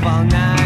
up all night.